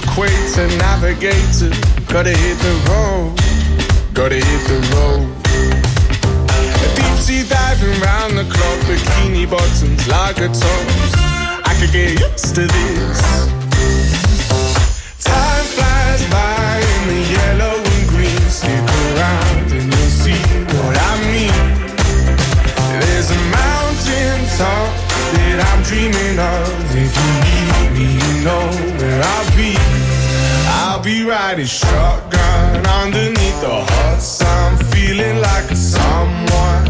of the equator, navigator. Gotta hit the road, gotta hit the road. Deep sea diving round the clock, bikini bottoms, lager tops. I could get used to this. Time flies by in the yellow and green. Stick around and you'll see what I mean. There's a mountain top that I'm dreaming of. Riding shotgun underneath the hot sun, feeling like a someone.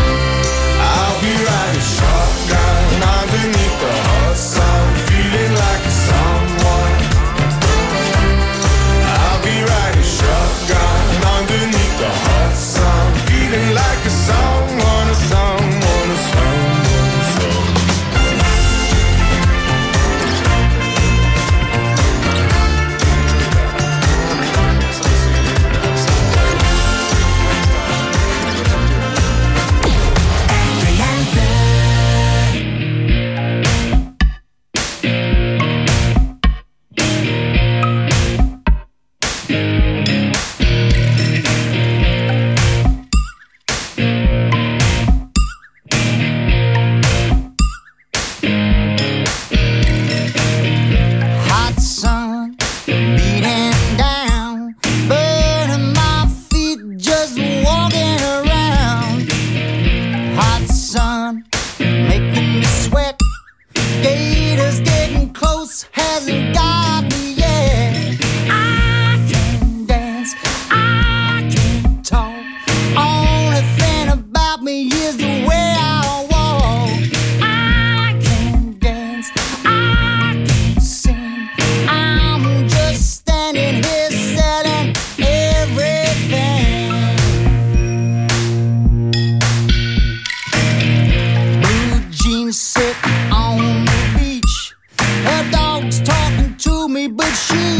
but she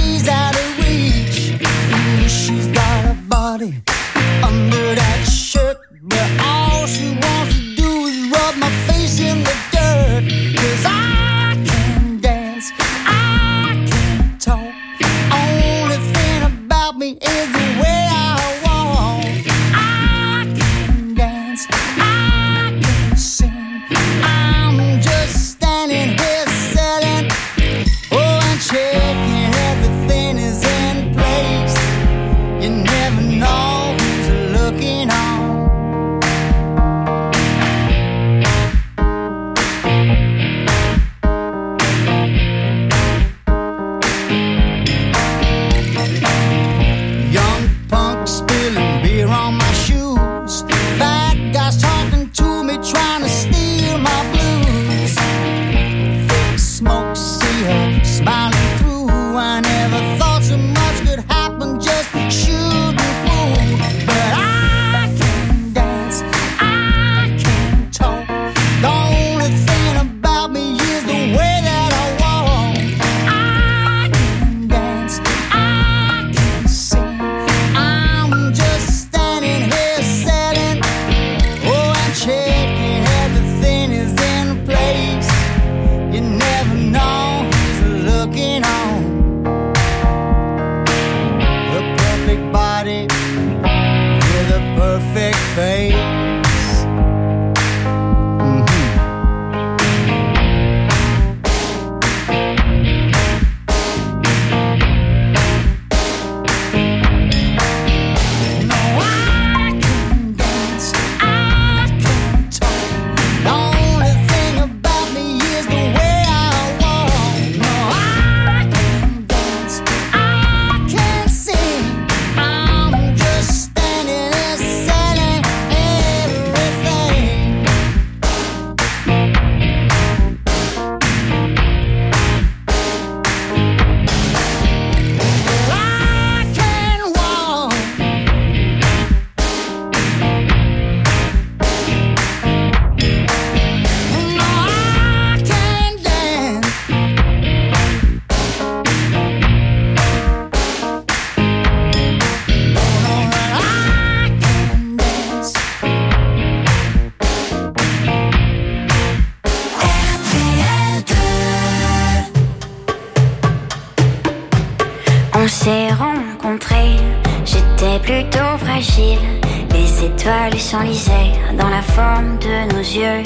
forme de nos yeux.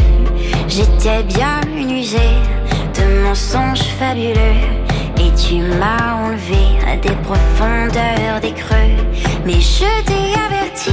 J'étais bien usée de mensonges fabuleux. Et tu m'as enlevé à des profondeurs, des creux. Mais je t'ai averti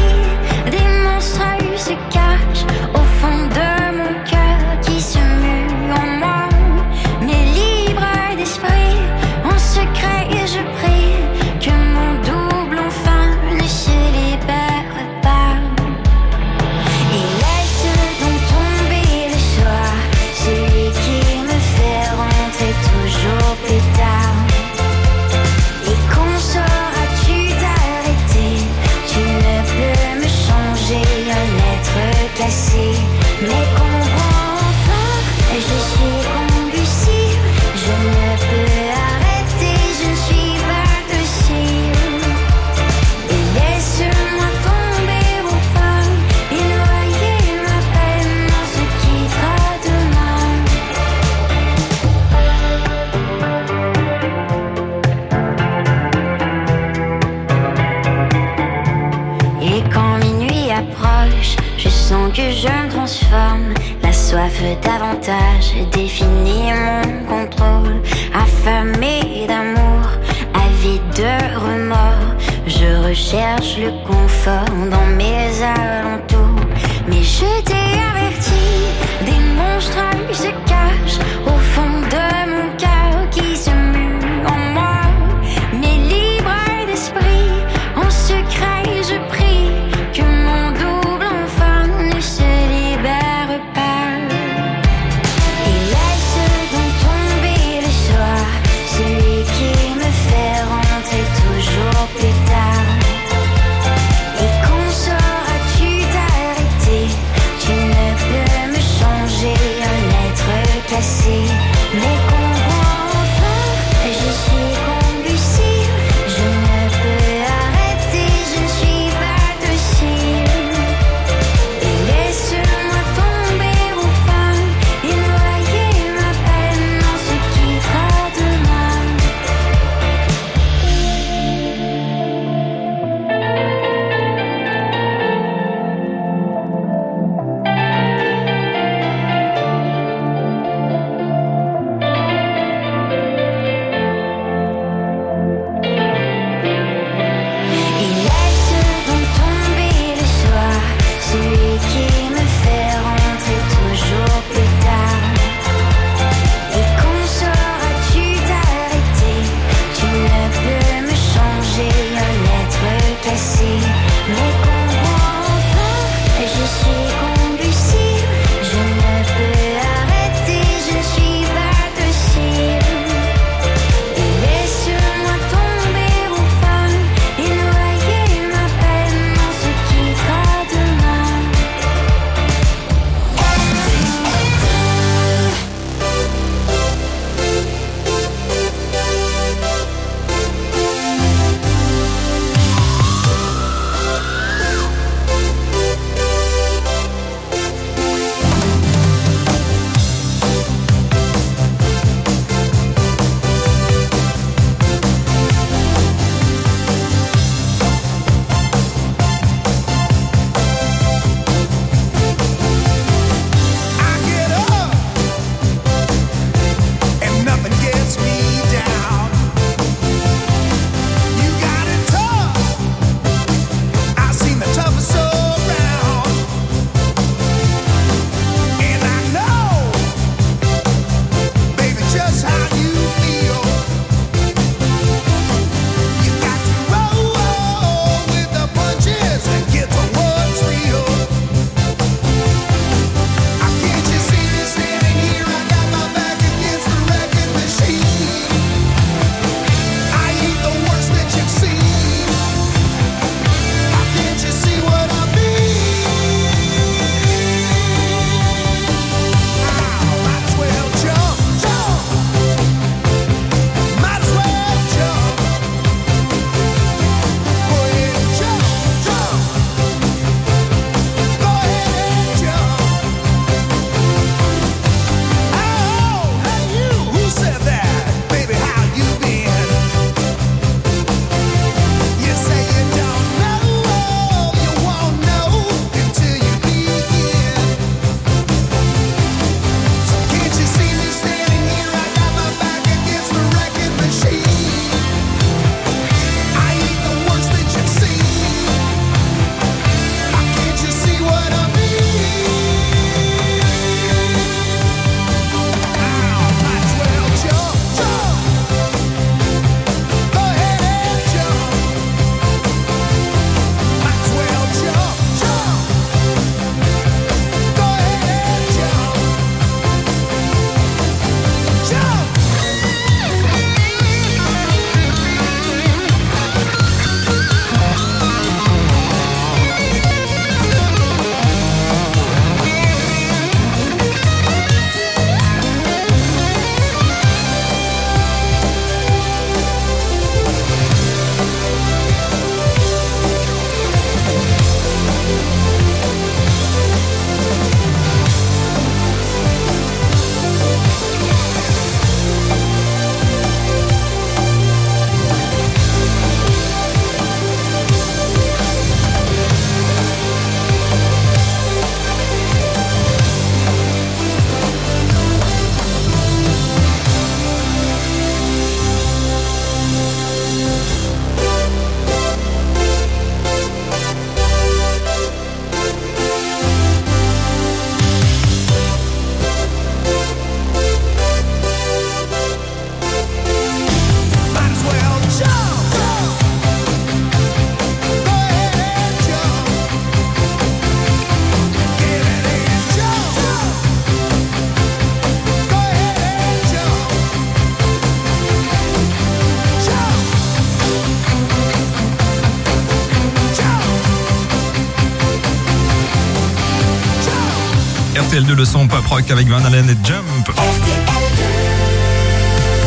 RTL2, le son pop rock avec Van Allen et Jump.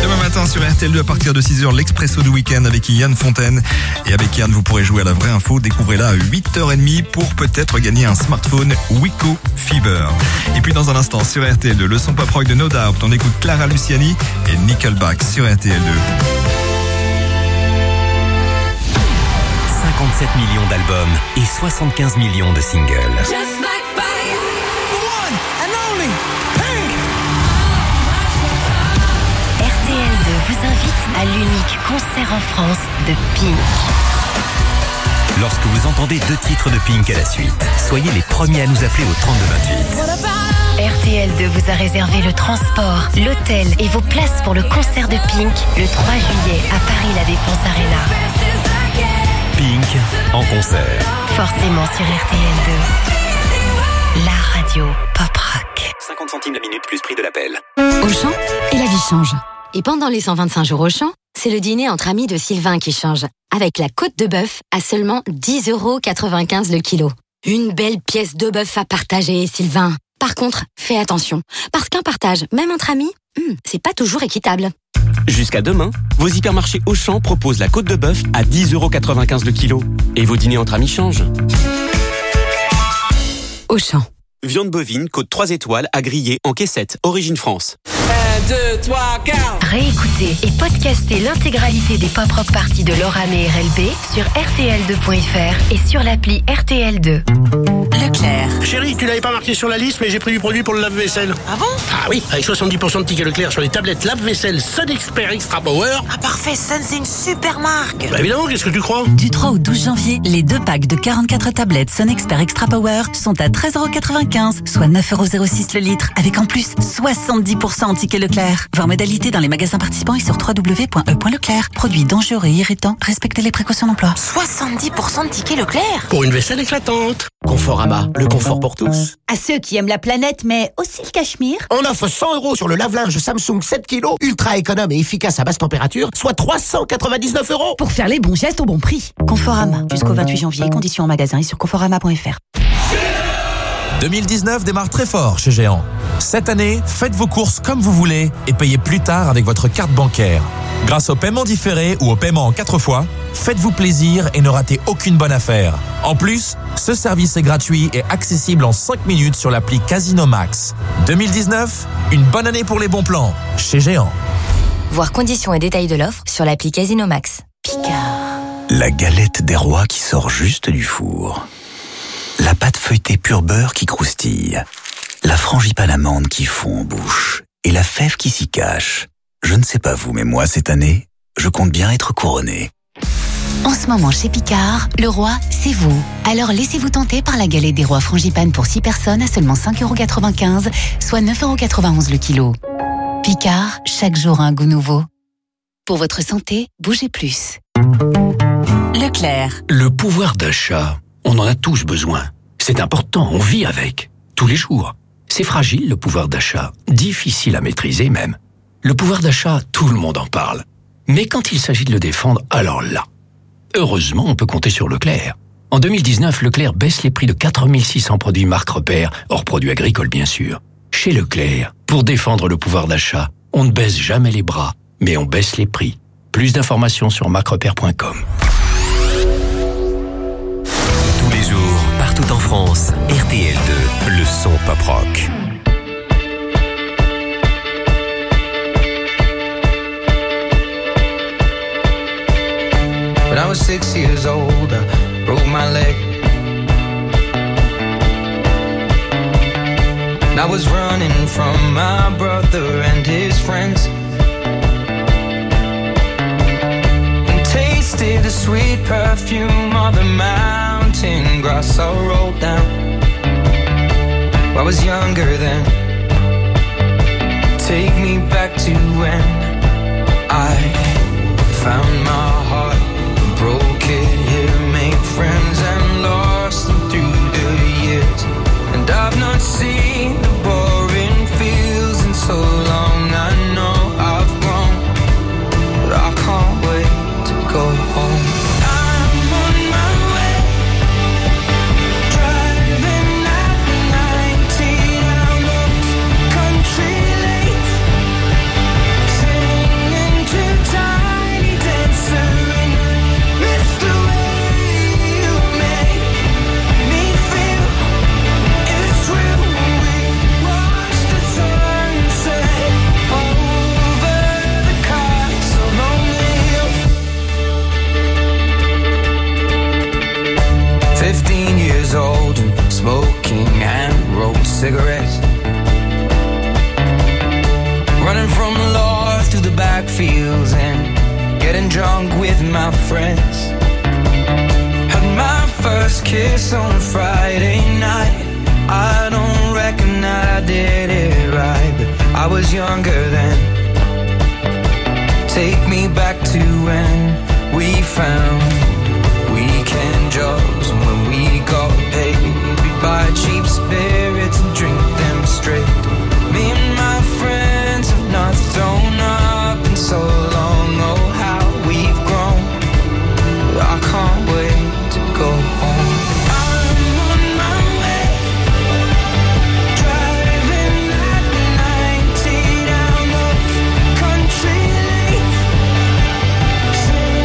Demain matin sur RTL2 à partir de 6h, l'expresso du week-end avec Yann Fontaine. Et avec Yann, vous pourrez jouer à la vraie info. Découvrez-la à 8h30 pour peut-être gagner un smartphone Wico Fever. Et puis dans un instant sur RTL2, le son pop rock de No Doubt. On écoute Clara Luciani et Nickelback sur RTL2. 57 millions d'albums et 75 millions de singles. RTL2 vous invite à l'unique concert en France de Pink. Lorsque vous entendez deux titres de Pink à la suite, soyez les premiers à nous appeler au 3228. RTL2 vous a réservé le transport, l'hôtel et vos places pour le concert de Pink le 3 juillet à Paris La Défense Arena. Pink en concert. Forcément sur RTL2. La radio pop rock. 50 centimes la minute plus prix de l'appel. Auchan et la vie change. Et pendant les 125 jours Auchan, c'est le dîner entre amis de Sylvain qui change. Avec la côte de bœuf à seulement 10,95 euros le kilo. Une belle pièce de bœuf à partager, Sylvain. Par contre, fais attention. Parce qu'un partage, même entre amis, hmm, c'est pas toujours équitable. Jusqu'à demain, vos hypermarchés Auchan proposent la côte de bœuf à 10,95€ le kilo. Et vos dîners entre amis changent. Auchan. Viande bovine, côte 3 étoiles, à griller, en caissette, origine France. 1, 2, 3, 4 Réécoutez et podcastez l'intégralité des pop rock parties de Loran et RLB sur rtl2.fr et sur l'appli RTL2. Leclerc. Chérie, tu l'avais pas marqué sur la liste, mais j'ai pris du produit pour le lave-vaisselle. Ah bon? Ah oui, avec 70% de tickets Leclerc sur les tablettes lave-vaisselle Sun Expert Extra Power. Ah parfait, Sun c'est une super marque Bah évidemment, qu'est-ce que tu crois? Du 3 au 12 janvier, les deux packs de 44 tablettes Sun Expert Extra Power sont à 13,95€, soit 9,06€ le litre, avec en plus 70% en tickets Leclerc. Voir modalité dans les magasins participants et sur www.e.leclerc. Produits dangereux et irritants, respectez les précautions d'emploi. 70% de tickets Leclerc Pour une vaisselle éclatante. Conforama, le confort pour tous. À ceux qui aiment la planète, mais aussi le cachemire. On offre 100 euros sur le lave-linge Samsung 7 kg, ultra économe et efficace à basse température, soit 399 euros. Pour faire les bons gestes au bon prix. Conforama, jusqu'au 28 janvier, conditions en magasin et sur conforama.fr. 2019 démarre très fort chez Géant. Cette année, faites vos courses comme vous voulez et payez plus tard avec votre carte bancaire. Grâce au paiement différé ou au paiement en 4 fois, faites-vous plaisir et ne ratez aucune bonne affaire. En plus, ce service est gratuit et accessible en 5 minutes sur l'appli Casino Max. 2019, une bonne année pour les bons plans chez Géant. Voir conditions et détails de l'offre sur l'appli Casino Max. Picard. La galette des rois qui sort juste du four. La pâte feuilletée pur beurre qui croustille. La frangipane amande qui fond en bouche. Et la fève qui s'y cache. Je ne sais pas vous, mais moi, cette année, je compte bien être couronné. En ce moment, chez Picard, le roi, c'est vous. Alors laissez-vous tenter par la galette des rois frangipane pour 6 personnes à seulement 5,95€, soit 9,91€ le kilo. Picard, chaque jour un goût nouveau. Pour votre santé, bougez plus. Leclerc. Le pouvoir d'achat, on en a tous besoin. C'est important, on vit avec, tous les jours. C'est fragile le pouvoir d'achat, difficile à maîtriser même. Le pouvoir d'achat, tout le monde en parle. Mais quand il s'agit de le défendre, alors là. Heureusement, on peut compter sur Leclerc. En 2019, Leclerc baisse les prix de 4600 produits marque repère, hors produits agricoles bien sûr. Chez Leclerc, pour défendre le pouvoir d'achat, on ne baisse jamais les bras, mais on baisse les prix. Plus d'informations sur marquerepère.com. partout en France, RTL2, le son pop rock. When I was six years old, I broke my leg. And I was running from my brother and his friends. Tasted the sweet perfume of the mountain grass I rolled down. I was younger then. Take me back to when I found my heart younger then. Take me back to when we found